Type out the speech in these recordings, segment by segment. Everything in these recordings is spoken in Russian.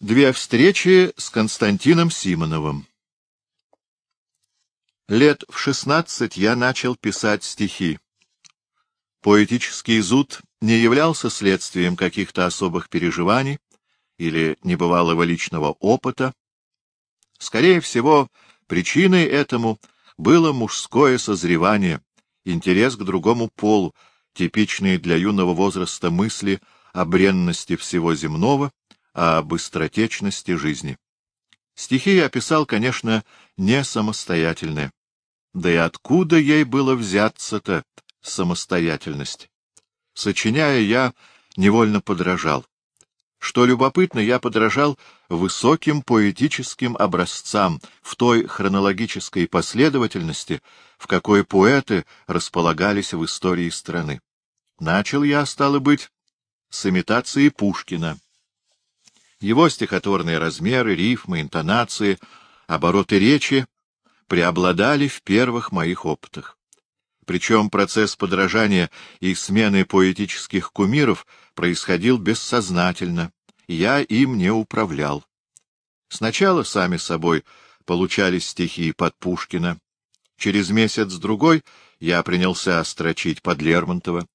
Две встречи с Константином Симоновым. Лет в шестнадцать я начал писать стихи. Поэтический зуд не являлся следствием каких-то особых переживаний или небывалого личного опыта. Скорее всего, причиной этому было мужское созревание, интерес к другому полу, типичные для юного возраста мысли о бренности всего земного, о быстротечности жизни. Стихи я писал, конечно, не самостоятельные. Да и откуда ей было взяться-то самостоятельность? Сочиняя, я невольно подражал. Что любопытно, я подражал высоким поэтическим образцам в той хронологической последовательности, в какой поэты располагались в истории страны. Начал я, стало быть, с имитации Пушкина. Его стихотворные размеры, рифмы, интонации, обороты речи преобладали в первых моих опытах. Причем процесс подражания и смены поэтических кумиров происходил бессознательно, я им не управлял. Сначала сами собой получались стихи под Пушкина. Через месяц-другой я принялся строчить под Лермонтова.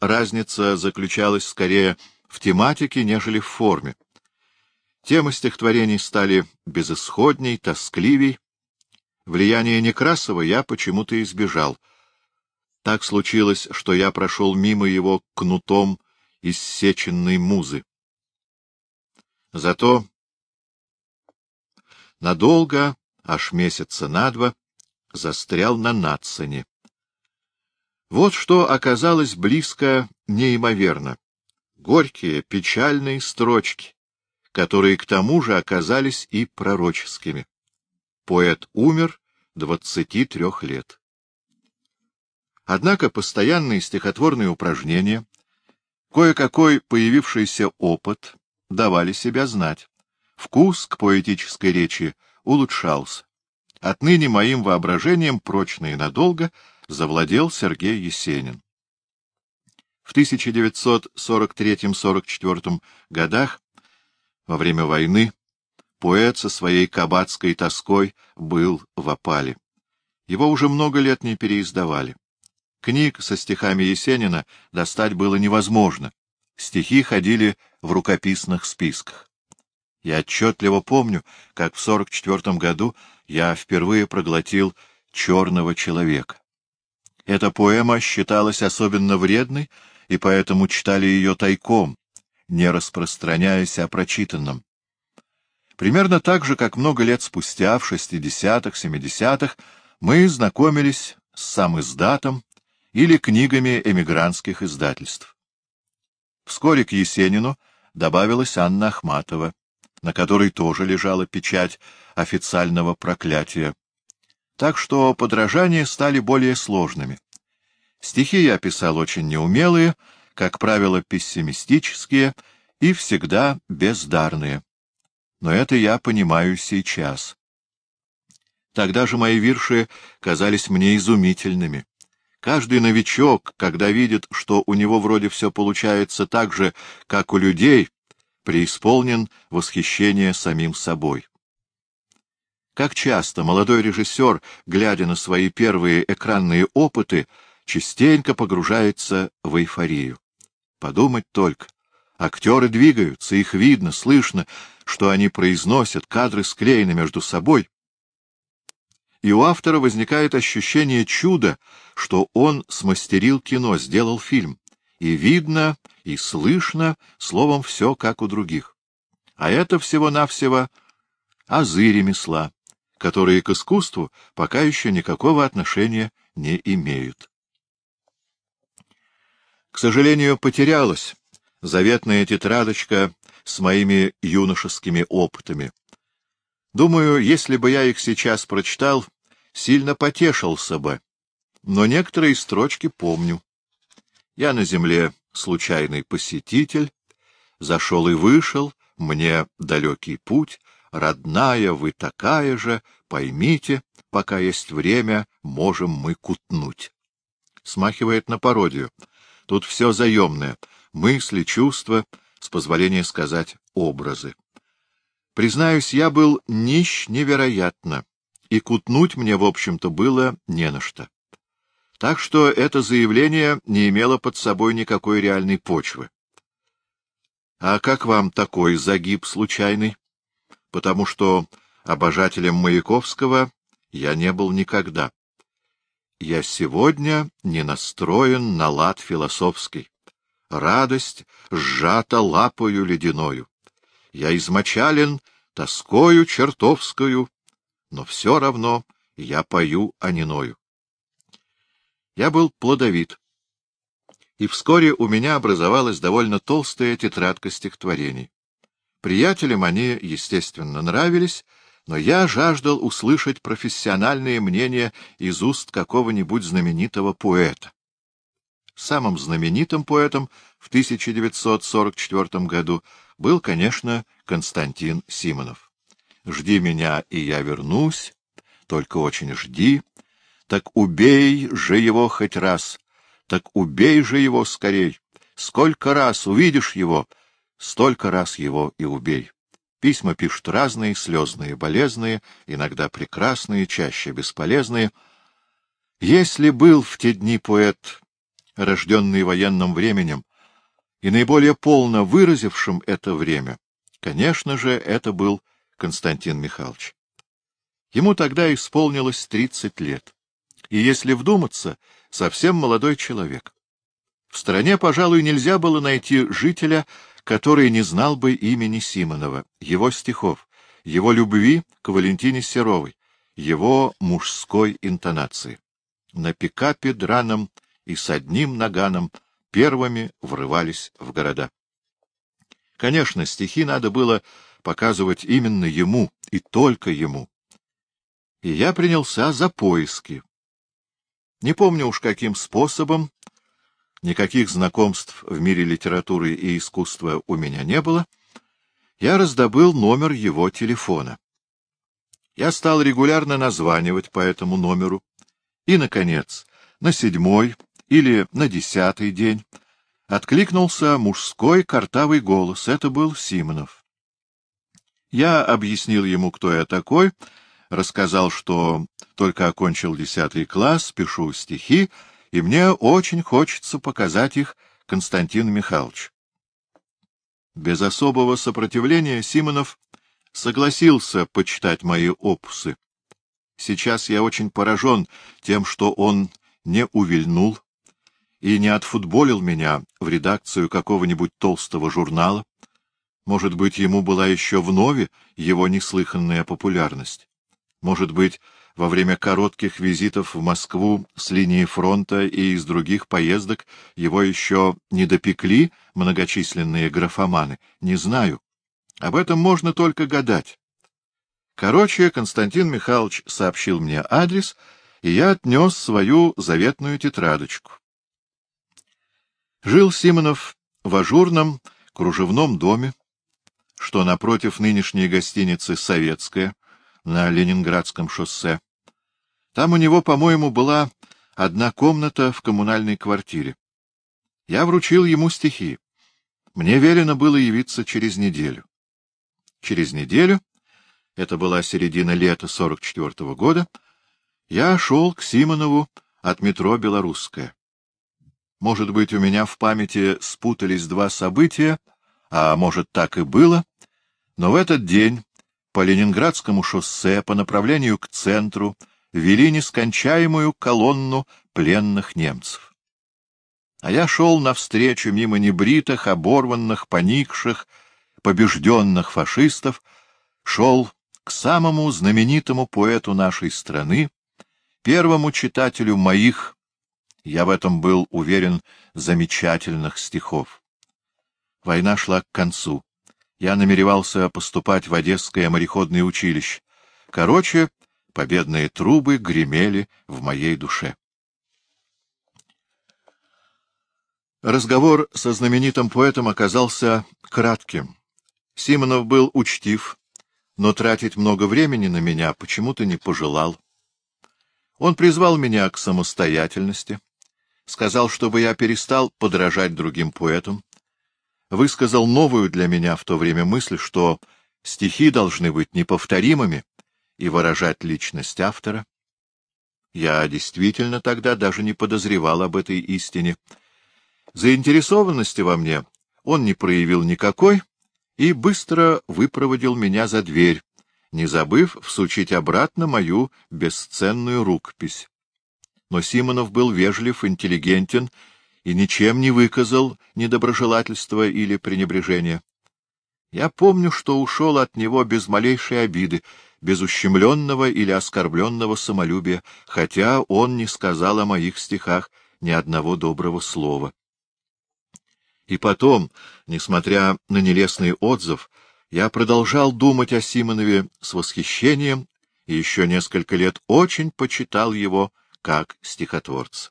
Разница заключалась скорее в тематике, нежели в форме. Темы стихотворений стали безысходней, тоскливей. Влияние Некрасова я почему-то избежал. Так случилось, что я прошел мимо его кнутом иссеченной музы. Зато надолго, аж месяца на два, застрял на Нацане. Вот что оказалось близко неимоверно горькие, печальные строчки, которые к тому же оказались и пророческими. Поэт умер двадцати трех лет. Однако постоянные стихотворные упражнения, кое-какой появившийся опыт давали себя знать. Вкус к поэтической речи улучшался. Отныне моим воображением прочно и надолго завладел Сергей Есенин. В 1943-44 годах, во время войны, поэт со своей кабацкой тоской был в опале. Его уже много лет не переиздавали. Книг со стихами Есенина достать было невозможно. Стихи ходили в рукописных списках. Я отчетливо помню, как в 44 году я впервые проглотил «Черного человека». Эта поэма считалась особенно вредной и поэтому читали ее тайком, не распространяясь о прочитанном. Примерно так же, как много лет спустя, в 60-х, 70-х, мы знакомились с сам издатом или книгами эмигрантских издательств. Вскоре к Есенину добавилась Анна Ахматова, на которой тоже лежала печать официального проклятия. Так что подражания стали более сложными. Стихи я писал очень неумелые, как правило, пессимистические и всегда бездарные. Но это я понимаю сейчас. Тогда же мои вирши казались мне изумительными. Каждый новичок, когда видит, что у него вроде все получается так же, как у людей, преисполнен восхищение самим собой. Как часто молодой режиссер, глядя на свои первые экранные опыты, частенько погружается в эйфорию. Подумать только. Актеры двигаются, их видно, слышно, что они произносят, кадры склеены между собой. И у автора возникает ощущение чуда, что он смастерил кино, сделал фильм. И видно, и слышно, словом, все как у других. А это всего-навсего азы ремесла, которые к искусству пока еще никакого отношения не имеют к сожалению, потерялась заветная тетрадочка с моими юношескими опытами. Думаю, если бы я их сейчас прочитал, сильно потешился бы, но некоторые строчки помню. Я на земле случайный посетитель, зашел и вышел, мне далекий путь, родная вы такая же, поймите, пока есть время, можем мы кутнуть. Смахивает на пародию — Тут все заемное — мысли, чувства, с позволения сказать, образы. Признаюсь, я был нищ невероятно, и кутнуть мне, в общем-то, было не на что. Так что это заявление не имело под собой никакой реальной почвы. А как вам такой загиб случайный? Потому что обожателем Маяковского я не был никогда. Я сегодня не настроен на лад философский. Радость сжата лапою ледяною. Я измочален тоскою чертовскую, но все равно я пою аниною. Я был плодовит, и вскоре у меня образовалась довольно толстая тетрадка стихотворений. Приятелям они, естественно, нравились, но я жаждал услышать профессиональные мнения из уст какого-нибудь знаменитого поэта. Самым знаменитым поэтом в 1944 году был, конечно, Константин Симонов. «Жди меня, и я вернусь, только очень жди, так убей же его хоть раз, так убей же его скорей. Сколько раз увидишь его, столько раз его и убей. Письма пишут разные, слезные, болезные, иногда прекрасные, чаще бесполезные. Если был в те дни поэт, рожденный военным временем, и наиболее полно выразившим это время, конечно же, это был Константин Михайлович. Ему тогда исполнилось тридцать лет. И если вдуматься, совсем молодой человек. В стране, пожалуй, нельзя было найти жителя, который не знал бы имени Симонова, его стихов, его любви к Валентине Серовой, его мужской интонации. На пикапе драном и с одним наганом первыми врывались в города. Конечно, стихи надо было показывать именно ему и только ему. И я принялся за поиски. Не помню уж каким способом, никаких знакомств в мире литературы и искусства у меня не было, я раздобыл номер его телефона. Я стал регулярно названивать по этому номеру, и, наконец, на седьмой или на десятый день откликнулся мужской картавый голос. Это был Симонов. Я объяснил ему, кто я такой, рассказал, что только окончил десятый класс, пишу стихи, и мне очень хочется показать их Константину Михайловичу. Без особого сопротивления Симонов согласился почитать мои опусы. Сейчас я очень поражен тем, что он не увильнул и не отфутболил меня в редакцию какого-нибудь толстого журнала. Может быть, ему была еще вновь его неслыханная популярность. Может быть, во время коротких визитов в Москву с линии фронта и из других поездок его еще не допекли многочисленные графоманы, не знаю. Об этом можно только гадать. Короче, Константин Михайлович сообщил мне адрес, и я отнес свою заветную тетрадочку. Жил Симонов в ажурном кружевном доме, что напротив нынешней гостиницы «Советская» на Ленинградском шоссе. Там у него, по-моему, была одна комната в коммунальной квартире. Я вручил ему стихи. Мне велено было явиться через неделю. Через неделю, это была середина лета 44-го года, я шел к Симонову от метро «Белорусская». Может быть, у меня в памяти спутались два события, а может, так и было, но в этот день по Ленинградскому шоссе по направлению к центру вели нескончаемую колонну пленных немцев. А я шел навстречу мимо небритых, оборванных, поникших, побежденных фашистов, шел к самому знаменитому поэту нашей страны, первому читателю моих, я в этом был уверен, замечательных стихов. Война шла к концу. Я намеревался поступать в Одесское мореходное училище. Короче, победные трубы гремели в моей душе. Разговор со знаменитым поэтом оказался кратким. Симонов был учтив, но тратить много времени на меня почему-то не пожелал. Он призвал меня к самостоятельности, сказал, чтобы я перестал подражать другим поэтам, высказал новую для меня в то время мысль, что стихи должны быть неповторимыми и выражать личность автора. Я действительно тогда даже не подозревал об этой истине. Заинтересованности во мне он не проявил никакой и быстро выпроводил меня за дверь, не забыв всучить обратно мою бесценную рукопись. Но Симонов был вежлив, интеллигентен и ничем не выказал недоброжелательства или пренебрежения. Я помню, что ушел от него без малейшей обиды, без ущемленного или оскорбленного самолюбия, хотя он не сказал о моих стихах ни одного доброго слова. И потом, несмотря на нелестный отзыв, я продолжал думать о Симонове с восхищением и еще несколько лет очень почитал его как стихотворца.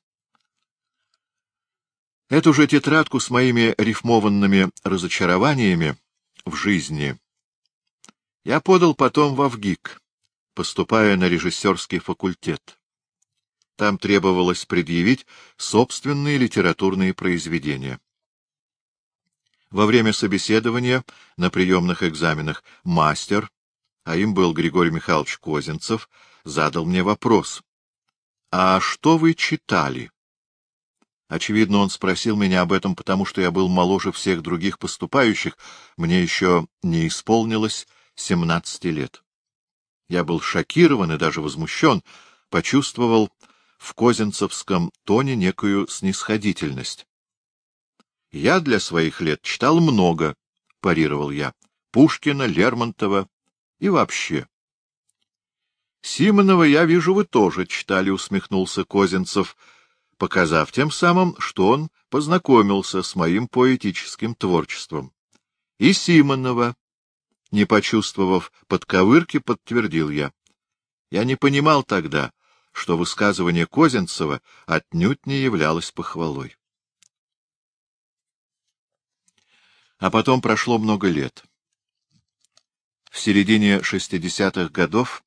Эту же тетрадку с моими рифмованными разочарованиями в жизни я подал потом в Авгик, поступая на режиссерский факультет. Там требовалось предъявить собственные литературные произведения. Во время собеседования на приемных экзаменах мастер, а им был Григорий Михайлович Козинцев, задал мне вопрос. — А что вы читали? Очевидно, он спросил меня об этом, потому что я был моложе всех других поступающих, мне еще не исполнилось семнадцати лет. Я был шокирован и даже возмущен, почувствовал в козинцевском тоне некую снисходительность. — Я для своих лет читал много, — парировал я, — Пушкина, Лермонтова и вообще. — Симонова, я вижу, вы тоже читали, — усмехнулся Козинцев, показав тем самым, что он познакомился с моим поэтическим творчеством. И Симонова, не почувствовав подковырки, подтвердил я. Я не понимал тогда, что высказывание Козинцева отнюдь не являлось похвалой. А потом прошло много лет. В середине шестидесятых годов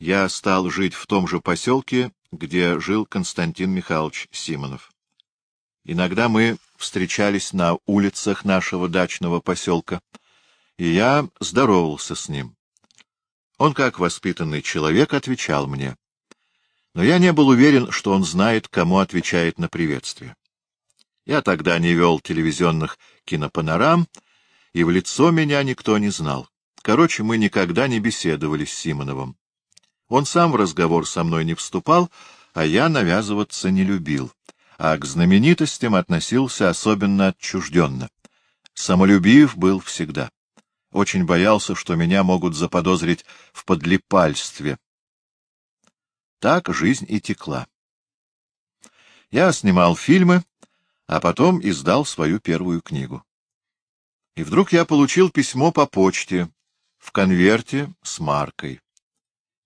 я стал жить в том же поселке, где жил Константин Михайлович Симонов. Иногда мы встречались на улицах нашего дачного поселка, и я здоровался с ним. Он, как воспитанный человек, отвечал мне. Но я не был уверен, что он знает, кому отвечает на приветствие. Я тогда не вел телевизионных кинопанорам, и в лицо меня никто не знал. Короче, мы никогда не беседовали с Симоновым. Он сам в разговор со мной не вступал, а я навязываться не любил, а к знаменитостям относился особенно отчужденно. Самолюбив был всегда. Очень боялся, что меня могут заподозрить в подлипальстве. Так жизнь и текла. Я снимал фильмы, а потом издал свою первую книгу. И вдруг я получил письмо по почте, в конверте с маркой.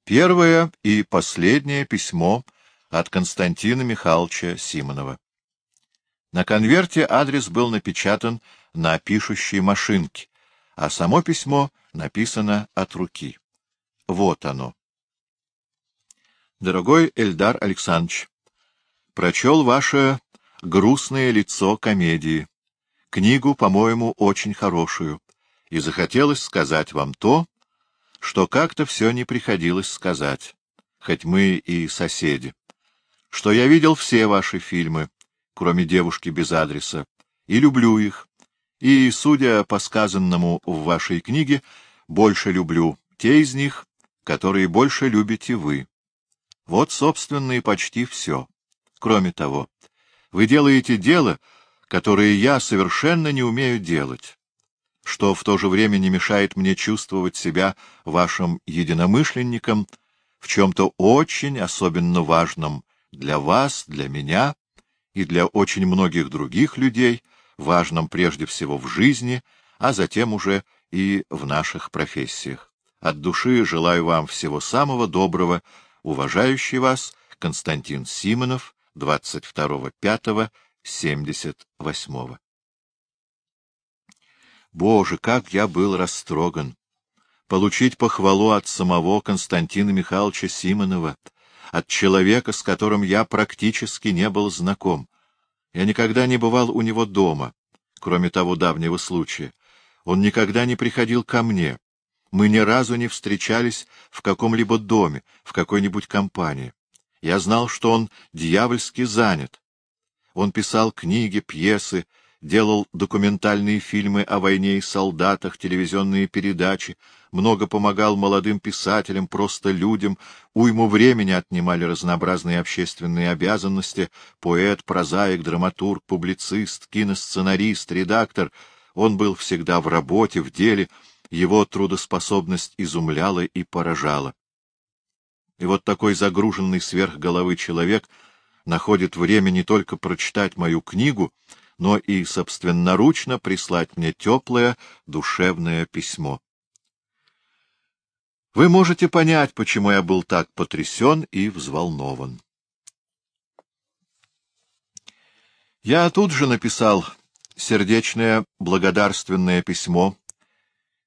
Первое и последнее письмо от Константина Михайловича Симонова. На конверте адрес был напечатан на пишущей машинке, а само письмо написано от руки. Вот оно. Дорогой Эльдар Александрович, прочел ваше грустное лицо комедии, книгу, по-моему, очень хорошую, и захотелось сказать вам то, что как-то все не приходилось сказать, хоть мы и соседи, что я видел все ваши фильмы, кроме «Девушки без адреса», и люблю их, и, судя по сказанному в вашей книге, больше люблю те из них, которые больше любите вы. Вот, собственно, и почти все. Кроме того, вы делаете дело, которое я совершенно не умею делать, что в то же время не мешает мне чувствовать себя вашим единомышленником в чем-то очень особенно важном для вас, для меня и для очень многих других людей, важном прежде всего в жизни, а затем уже и в наших профессиях. От души желаю вам всего самого доброго, уважающий вас Константин Симонов, 22.05.78. Боже, как я был растроган! Получить похвалу от самого Константина Михайловича Симонова, от человека, с которым я практически не был знаком. Я никогда не бывал у него дома. кроме того давнего случая. Он никогда не приходил ко мне. Мы ни разу не встречались в каком-либо доме, в какой-нибудь компании. Я знал, что он дьявольски занят. Он писал книги, пьесы, делал документальные фильмы о войне и солдатах, телевизионные передачи, много помогал молодым писателям, просто людям, уйму времени отнимали разнообразные общественные обязанности, поэт, прозаик, драматург, публицист, киносценарист, редактор. Он был всегда в работе, в деле, его трудоспособность изумляла и поражала. И вот такой загруженный сверх головы человек находит время не только прочитать мою книгу, но и собственноручно прислать мне теплое душевное письмо. Вы можете понять, почему я был так потрясен и взволнован. Я тут же написал сердечное благодарственное письмо,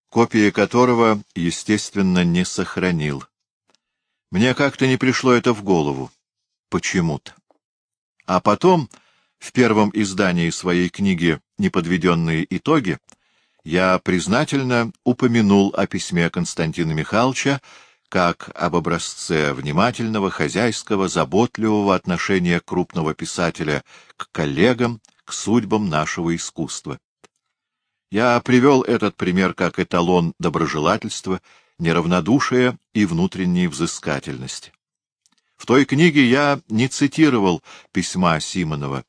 копии которого, естественно, не сохранил. Мне как-то не пришло это в голову. Почему-то. А потом в первом издании своей книги «Неподведенные итоги» я признательно упомянул о письме Константина Михайловича как об образце внимательного, хозяйского, заботливого отношения крупного писателя к коллегам, к судьбам нашего искусства. Я привел этот пример как эталон доброжелательства, неравнодушия и внутренней взыскательности. В той книге я не цитировал письма Симонова,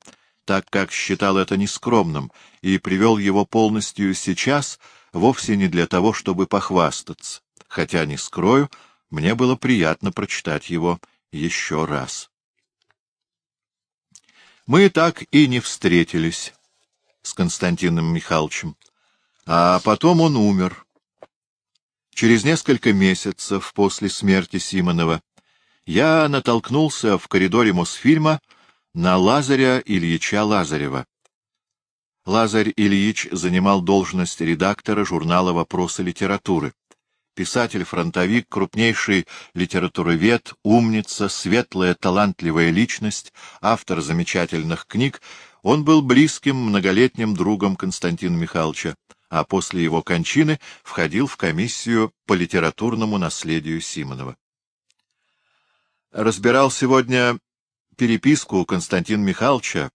так как считал это нескромным, и привел его полностью сейчас вовсе не для того, чтобы похвастаться, хотя, не скрою, мне было приятно прочитать его еще раз. Мы так и не встретились с Константином Михайловичем, а потом он умер. Через несколько месяцев после смерти Симонова я натолкнулся в коридоре Мосфильма на Лазаря Ильича Лазарева. Лазарь Ильич занимал должность редактора журнала «Вопросы литературы». Писатель-фронтовик, крупнейший литературовед, умница, светлая, талантливая личность, автор замечательных книг, он был близким многолетним другом Константина Михайловича, а после его кончины входил в комиссию по литературному наследию Симонова. Разбирал сегодня переписку Константина Михайловича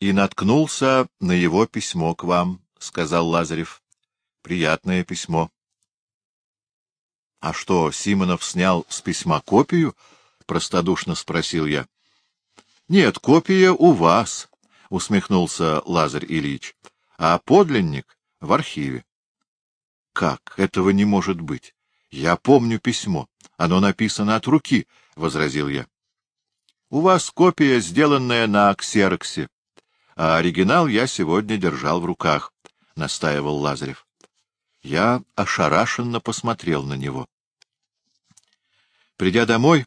и наткнулся на его письмо к вам, — сказал Лазарев. — Приятное письмо. — А что, Симонов снял с письма копию? — простодушно спросил я. — Нет, копия у вас, — усмехнулся Лазарь Ильич, — а подлинник в архиве. — Как? Этого не может быть. Я помню письмо. Оно написано от руки, — возразил я. — У вас копия, сделанная на ксероксе, а оригинал я сегодня держал в руках, — настаивал Лазарев. Я ошарашенно посмотрел на него. Придя домой,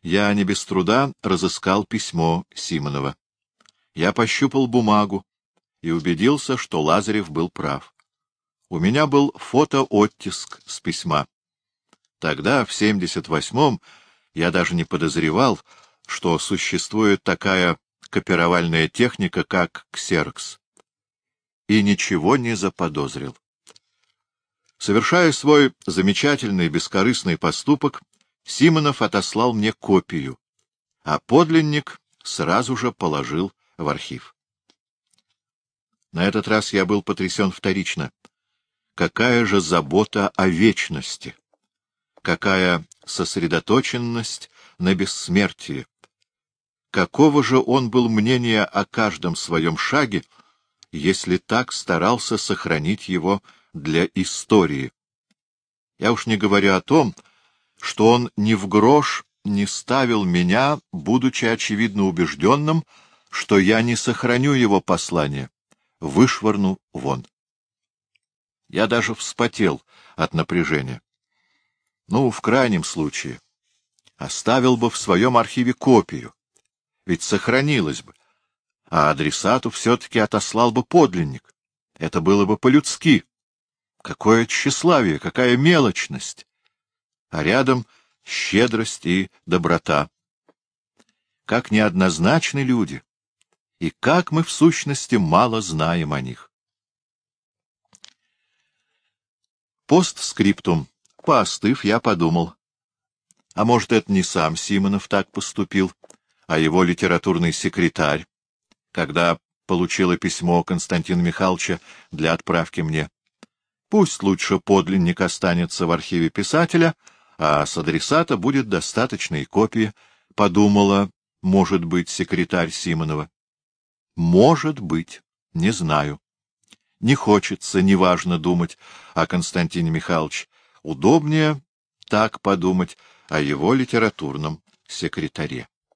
я не без труда разыскал письмо Симонова. Я пощупал бумагу и убедился, что Лазарев был прав. У меня был фотооттиск с письма. Тогда, в 78-м, я даже не подозревал, что существует такая копировальная техника, как ксерокс. И ничего не заподозрил. Совершая свой замечательный бескорыстный поступок, Симонов отослал мне копию, а подлинник сразу же положил в архив. На этот раз я был потрясен вторично. Какая же забота о вечности! Какая сосредоточенность на бессмертии! Какого же он был мнения о каждом своем шаге, если так старался сохранить его для истории? Я уж не говорю о том, что он ни в грош не ставил меня, будучи очевидно убежденным, что я не сохраню его послание, вышвырну вон. Я даже вспотел от напряжения. Ну, в крайнем случае, оставил бы в своем архиве копию, ведь сохранилось бы. А адресату все-таки отослал бы подлинник. Это было бы по-людски. Какое тщеславие, какая мелочность! А рядом щедрость и доброта. Как неоднозначны люди, и как мы в сущности мало знаем о них. Постскриптум. Поостыв, я подумал. А может, это не сам Симонов так поступил, — а его литературный секретарь, когда получила письмо Константина Михайловича для отправки мне. Пусть лучше подлинник останется в архиве писателя, а с адресата будет достаточной копии, подумала, может быть, секретарь Симонова. Может быть, не знаю. Не хочется, неважно думать о Константине Михайловиче. Удобнее так подумать о его литературном секретаре.